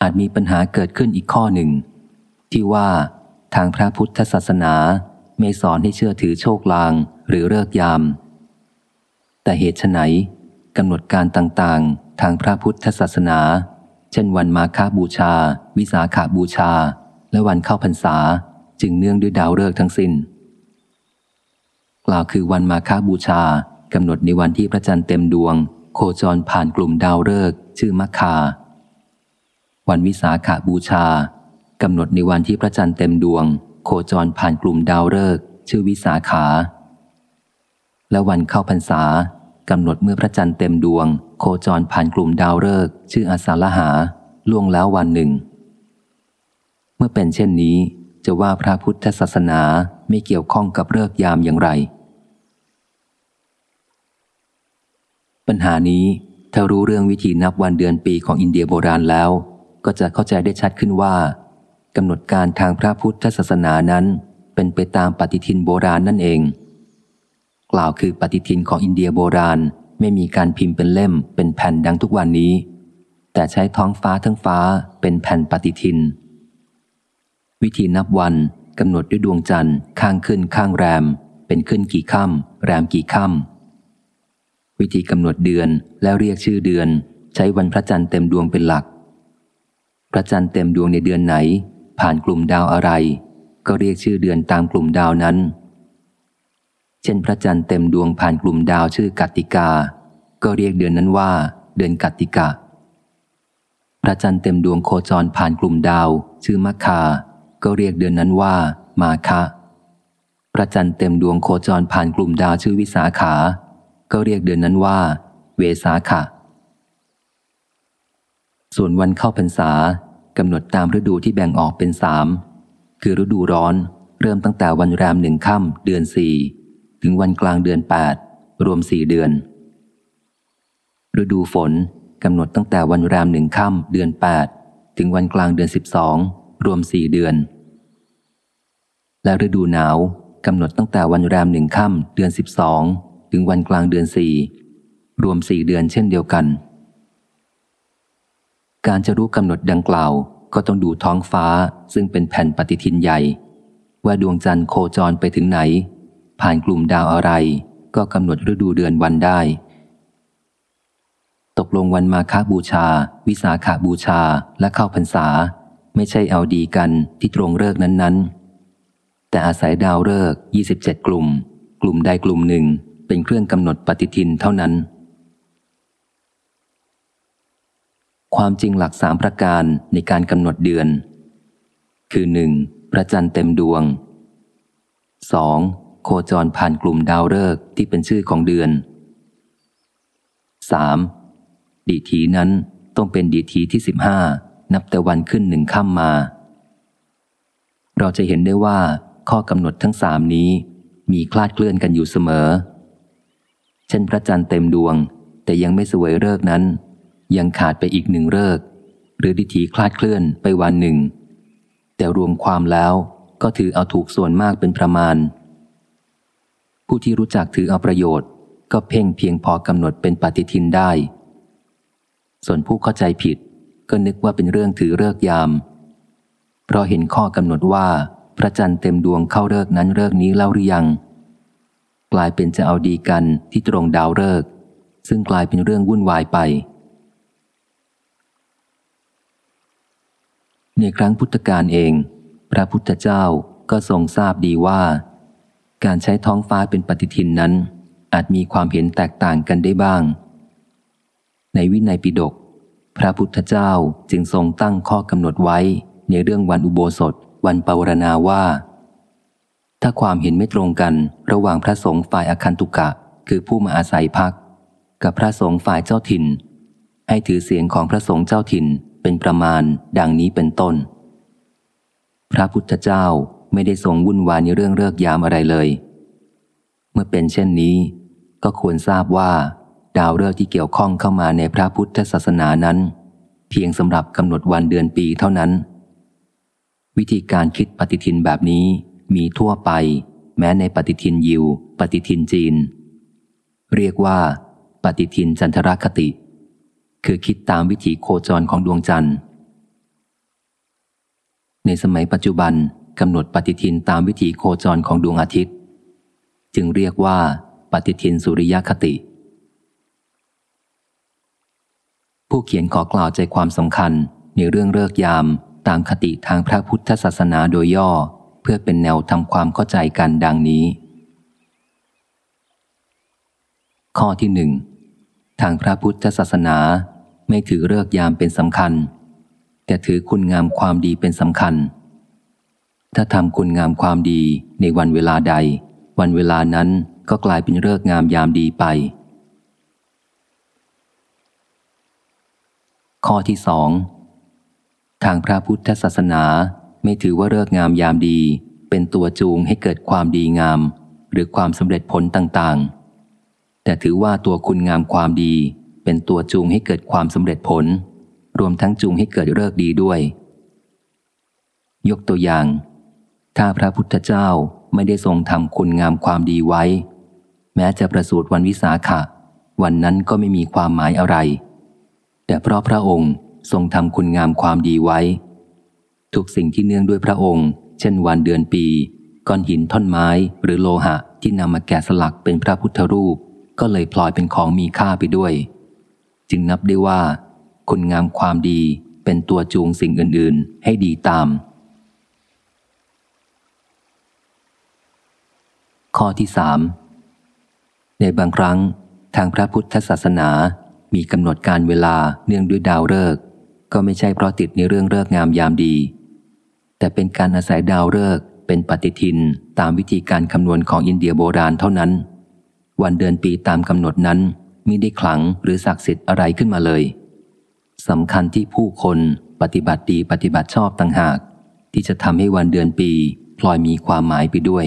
อาจมีปัญหาเกิดขึ้นอีกข้อหนึ่ง ที่ว่าทางพระพุทธศาสนาไม่สอนให้เชื่อถือโชคลางหรือเลิกยาม แต่เหตุไฉนกำหนดการต่างๆ ทางพระพุทธศาสนา เช่นวันมาฆบูชา วิสาขาบูชา และวันเข้าพรรษาจึงเนื่องด้วยดาวฤกษ์ทั้งสิน้น กล่าวคือวันมาฆบูชากำหนดในวันที่พระจันทร์เต็มดวง โคจรผ่านกลุ่มดาวฤกษ์ชื่อมัคคา วันวิสาขาบูชากำหนดในวันที่พระจันทร์เต็มดวง โคจรผ่านกลุ่มดาวฤกษ์ชื่อวิสาขา และวันเข้าพรรษากำหนดเมื่อพระจันทร์เต็มดวง โคจรผ่านกลุ่มดาวฤกษ์ชื่ออาสาลหา ล่วงแล้ววันหนึ่ง เมื่อเป็นเช่นนี้จะว่าพระพุทธศาสนาไม่เกี่ยวข้องกับเลิกยามอย่างไร ปัญหานี้ถ้ารู้เรื่องวิธีนับวันเดือนปีของอินเดียโบราณแล้ว ก็จะเข้าใจได้ชัดขึ้นว่ากำหนดการทางพระพุทธศาสนานั้น เป็นไปตามปฏิทินโบราณนั่นเอง กล่าวคือปฏิทินของอินเดียโบราณไม่มีการพิมพ์เป็นเล่มเป็นแผ่นดังทุกวันนี้ แต่ใช้ท้องฟ้าทั้งฟ้าเป็นแผ่นปฏิทิน วิธีนับวันกำหนดด้วยดวงจันทร์ข้างขึ้นข้างแรม เป็นขึ้นกี่ค่ำแรมกี่ค่ำวิธีกำหนดเดือนแล้วเรียกชื่อเดือน ใช้วันพระจันทร์เต็มดวงเป็นหลัก พระจันทร์เต็มดวงในเดือนไหน ผ่านกลุ่มดาวอะไร ก็เรียกชื่อเดือนตามกลุ่มดาวนั้น เช่นพระจันทร์เต็มดวงผ่านกลุ่มดาวชื่อกัตติกา ก็เรียกเดือนนั้นว่า เดือนกัตติกาพระจันทร์เต็มดวงโคจรผ่านกลุ่มดาว ชื่อมัคคา ก็เรียกเดือนนั้นว่า มาคะ พระจันทร์เต็มดวงโคจรผ่านกลุ่มดาวชื่อวิสาขา ก็เรียกเดือนนั้นว่า เวสาขะ ส่วนวันเข้าพรรษากำหนดตามฤดูที่แบ่งออกเป็นสามคือฤดูร้อน เริ่มตั้งแต่วันแรมหนึ่งค่ำเดือนสี่ถึงวันกลางเดือนแปดรวมสี่เดือน ฤดูฝนกำหนดตั้งแต่วันแรมหนึ่งค่ำเดือนแปดถึงวันกลางเดือนสิบสองรวมสี่เดือน และฤดูหนาวกำหนดตั้งแต่วันแรมหนึ่งค่ำเดือนสิบสองถึงวันกลางเดือนสี่รวมสี่เดือนเช่นเดียวกัน การจะรู้กำหนดดังกล่าวก็ต้องดูท้องฟ้าซึ่งเป็นแผ่นปฏิทินใหญ่ ว่าดวงจันทร์โคจรไปถึงไหน ผ่านกลุ่มดาวอะไร ก็กำหนดฤดูเดือนวันได้ ตกลงวันมาคาบูชา วิสาขาบูชาและเข้าพรรษา ไม่ใช่เอาดีกันที่ตรงเลิกนั้นๆ แต่อาศัยดาวเลิก 27 กลุ่ม กลุ่มใดกลุ่มหนึ่งเป็นเครื่องกำหนดปฏิทินเท่านั้น ความจริงหลักสามประการในการกำหนดเดือน คือหนึ่งพระจันทร์เต็มดวง 2. โคจรผ่านกลุ่มดาวฤกษ์ที่เป็นชื่อของเดือน 3. ดีทีนั้นต้องเป็นดีทีที่สิบห้านับแต่วันขึ้นหนึ่งข้ามมา เราจะเห็นได้ว่าข้อกำหนดทั้งสามนี้มีคลาดเคลื่อนกันอยู่เสมอ เช่นพระจันทร์เต็มดวง แต่ยังไม่สวยเลิกนั้น ยังขาดไปอีกหนึ่งเลิกหรือดิถีคลาดเคลื่อนไปวันหนึ่ง แต่รวมความแล้วก็ถือเอาถูกส่วนมากเป็นประมาณ ผู้ที่รู้จักถือเอาประโยชน์ ก็เพ่งเพียงพอกำหนดเป็นปฏิทินได้ ส่วนผู้เข้าใจผิดก็นึกว่าเป็นเรื่องถือเลิกยาม เพราะเห็นข้อกำหนดว่าพระจันทร์เต็มดวงเข้าเลิกนั้นเลิกนี้เล่าหรือยัง กลายเป็นจะเอาดีกันที่ตรงดาวเลิก ซึ่งกลายเป็นเรื่องวุ่นวายไป ในครั้งพุทธกาลเอง พระพุทธเจ้าก็ทรงทราบดีว่า การใช้ท้องฟ้าเป็นปฏิทินนั้น อาจมีความเห็นแตกต่างกันได้บ้าง ในวินัยปิฎกพระพุทธเจ้าจึงทรงตั้งข้อกำหนดไว้ในเรื่องวันอุโบสถ วันปวารณาว่า ถ้าความเห็นไม่ตรงกันระหว่างพระสงฆ์ฝ่ายอคันตุกะ คือผู้มาอาศัยพัก กับพระสงฆ์ฝ่ายเจ้าถิ่น ให้ถือเสียงของพระสงฆ์เจ้าถิ่น เป็นประมาณดังนี้เป็นต้น พระพุทธเจ้าไม่ได้ทรงวุ่นวายในเรื่องเลิกยามอะไรเลย เมื่อเป็นเช่นนี้ ก็ควรทราบว่า ดาวฤกษ์ที่เกี่ยวข้องเข้ามาในพระพุทธศาสนานั้น เพียงสำหรับกำหนดวันเดือนปีเท่านั้น วิธีการคิดปฏิทินแบบนี้มีทั่วไป แม้ในปฏิทินยิว ปฏิทินจีน เรียกว่า ปฏิทินจันทรคติ คือคิดตามวิถีโคจรของดวงจันทร์ ในสมัยปัจจุบันกำหนดปฏิทินตามวิถีโคจรของดวงอาทิตย์ จึงเรียกว่า ปฏิทินสุริยคติ ผู้เขียนขอกล่าวใจความสำคัญในเรื่องเลิกยามตามคติทางพระพุทธศาสนาโดยย่อ เพื่อเป็นแนวทำความเข้าใจกันดังนี้ ข้อที่หนึ่งทางพระพุทธศาสนา ไม่ถือเลิกยามเป็นสำคัญ แต่ถือคุณงามความดีเป็นสำคัญ ถ้าทำคุณงามความดีในวันเวลาใด วันเวลานั้นก็กลายเป็นเลิกงามยามดีไป ข้อที่สองทางพระพุทธศาสนาไม่ถือว่าเลิกงามยามดี เป็นตัวจูงให้เกิดความดีงาม หรือความสำเร็จผลต่างๆ แต่ถือว่าตัวคุณงามความดี เป็นตัวจูงให้เกิดความสำเร็จผล รวมทั้งจูงให้เกิดเลิกดีด้วย ยกตัวอย่าง ถ้าพระพุทธเจ้าไม่ได้ทรงทำคุณงามความดีไว้ แม้จะประสูติวันวิสาขะ วันนั้นก็ไม่มีความหมายอะไร แต่เพราะพระองค์ทรงทำคุณงามความดีไว้ ทุกสิ่งที่เนื่องด้วยพระองค์ เช่นวันเดือนปีก้อนหินท่อนไม้หรือโลหะที่นำมาแกะสลักเป็นพระพุทธรูป ก็เลยพลอยเป็นของมีค่าไปด้วย จึงนับได้ว่า คุณงามความดีเป็นตัวจูงสิ่งอื่น ๆ ให้ดีตาม ข้อที่สามในบางครั้งทางพระพุทธศาสนามีกำหนดการเวลาเนื่องด้วยดาวฤกษ์ก็ไม่ใช่เพราะติดในเรื่องเลิกงามยามดี แต่เป็นการอาศัยดาวฤกษ์เป็นปฏิทินตามวิธีการคำนวณของอินเดียโบราณเท่านั้น วันเดือนปีตามกำหนดนั้น มิได้ขลังหรือศักดิ์สิทธิ์อะไรขึ้นมาเลยสำคัญที่ผู้คนปฏิบัติดีปฏิบัติชอบต่างหาก ที่จะทำให้วันเดือนปีพลอยมีความหมายไปด้วย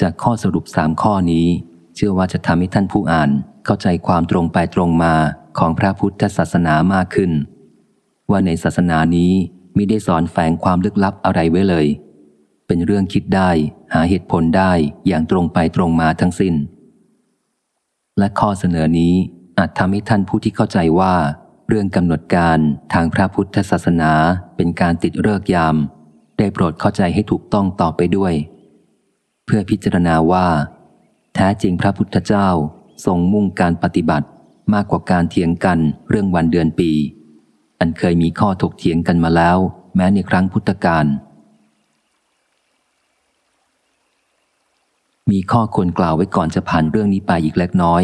จากข้อสรุปสามข้อนี้ เชื่อว่าจะทำให้ท่านผู้อ่านเข้าใจความตรงไปตรงมาของพระพุทธศาสนามากขึ้น ว่าในศาสนานี้มิได้สอนแฝงความลึกลับอะไรไว้เลย เป็นเรื่องคิดได้ หาเหตุผลได้อย่างตรงไปตรงมาทั้งสิน้น และข้อเสนอนี้อาจทำให้ท่านผู้ที่เข้าใจว่า เรื่องกำหนดการทางพระพุทธศาสนาเป็นการติดเลิกยาม ได้โปรดเข้าใจให้ถูกต้องต่อไปด้วย เพื่อพิจารณาว่า แท้จริงพระพุทธเจ้าทรงมุ่งการปฏิบัติมากกว่าการเถียงกันเรื่องวันเดือนปี อันเคยมีข้อถกเถียงกันมาแล้ว แม้ในครั้งพุทธกาล มีข้อควรกล่าวไว้ก่อนจะผ่านเรื่องนี้ไปอีกเล็กน้อย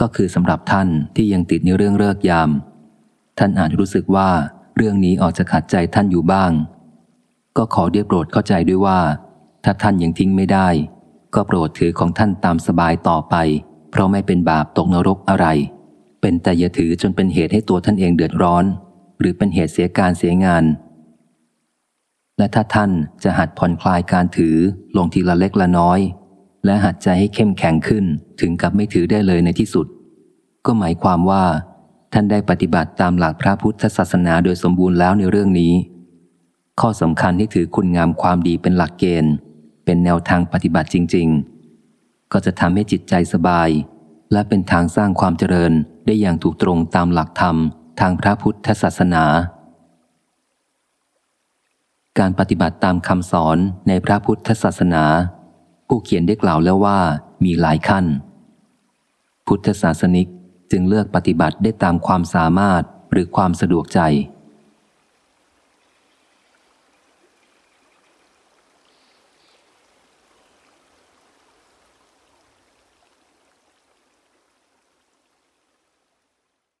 ก็คือสำหรับท่านที่ยังติดในเรื่องเลิกยาม ท่านอาจรู้สึกว่าเรื่องนี้ออกจะขัดใจท่านอยู่บ้าง ก็ขอเดียโปรดเข้าใจด้วยว่า ถ้าท่านยังทิ้งไม่ได้ ก็โปรดถือของท่านตามสบายต่อไป เพราะไม่เป็นบาปตกนรกอะไร เป็นแต่อย่าถือจนเป็นเหตุให้ตัวท่านเองเดือดร้อน หรือเป็นเหตุเสียการเสียงานและถ้าท่านจะหัดผ่อนคลายการถือลงทีละเล็กละน้อย และหัดใจให้เข้มแข็งขึ้นถึงกับไม่ถือได้เลยในที่สุด ก็หมายความว่า ท่านได้ปฏิบัติตามหลักพระพุทธศาสนาโดยสมบูรณ์แล้วในเรื่องนี้ ข้อสำคัญที่ถือคุณงามความดีเป็นหลักเกณฑ์ เป็นแนวทางปฏิบัติจริง ๆ ก็จะทำให้จิตใจสบาย และเป็นทางสร้างความเจริญได้อย่างถูกตรงตามหลักธรรม ทางพระพุทธศาสนา การปฏิบัติตามคำสอนในพระพุทธศาสนา ผู้เขียนได้กล่าวแล้วว่ามีหลายขั้น พุทธศาสนิกจึงเลือกปฏิบัติได้ตามความสามารถหรือความสะดวกใจ